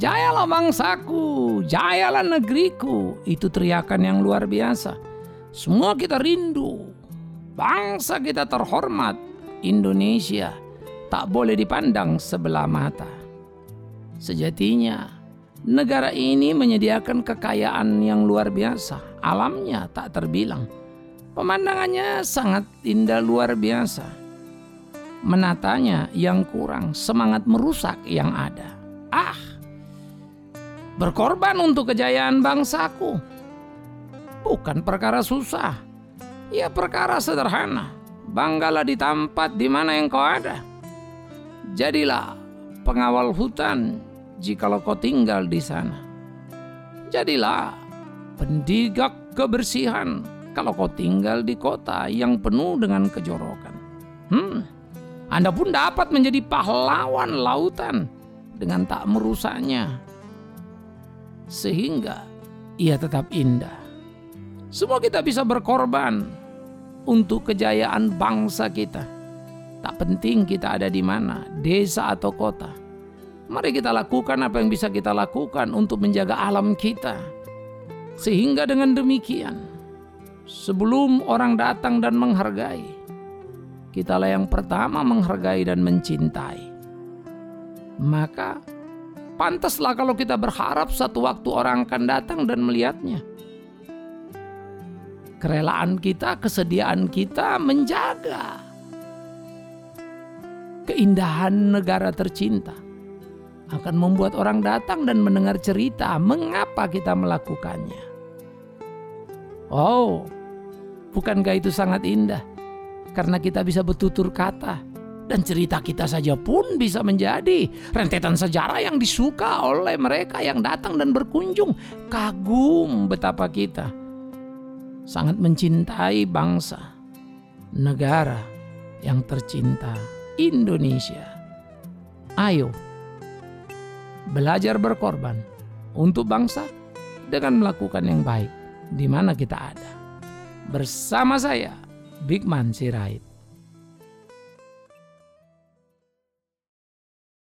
Jayalah bangsaku, jayalah negeriku. Itu teriakan yang luar biasa. Semua kita rindu. Bangsa kita terhormat, Indonesia tak boleh dipandang sebelah mata. Sejatinya, negara ini menyediakan kekayaan yang luar biasa. Alamnya tak terbilang. Pemandangannya sangat indah luar biasa. Menatanya yang kurang, semangat merusak yang ada. Ah, berkorban untuk kejayaan bangsaku bukan perkara susah, ya perkara sederhana. Banggalah di tempat di mana engkau ada. Jadilah pengawal hutan jikalau kau tinggal di sana. Jadilah pendigak kebersihan kalau kau tinggal di kota yang penuh dengan kejorokan. Hmm, Anda pun dapat menjadi pahlawan lautan dengan tak merusaknya sehingga ia tetap indah. Semua kita bisa berkorban untuk kejayaan bangsa kita. Tak penting kita ada di mana, desa atau kota. Mari kita lakukan apa yang bisa kita lakukan untuk menjaga alam kita. Sehingga dengan demikian, sebelum orang datang dan menghargai, kitalah yang pertama menghargai dan mencintai. Maka Pantaslah kalau kita berharap satu waktu orang akan datang dan melihatnya. Kerelaan kita, kesediaan kita menjaga keindahan negara tercinta akan membuat orang datang dan mendengar cerita mengapa kita melakukannya. Oh, bukankah itu sangat indah? Karena kita bisa bertutur kata dan cerita kita saja pun bisa menjadi rentetan sejarah yang disuka oleh mereka yang datang dan berkunjung. Kagum betapa kita sangat mencintai bangsa, negara yang tercinta, Indonesia. Ayo, belajar berkorban untuk bangsa dengan melakukan yang baik di mana kita ada. Bersama saya, Big Man Sirait.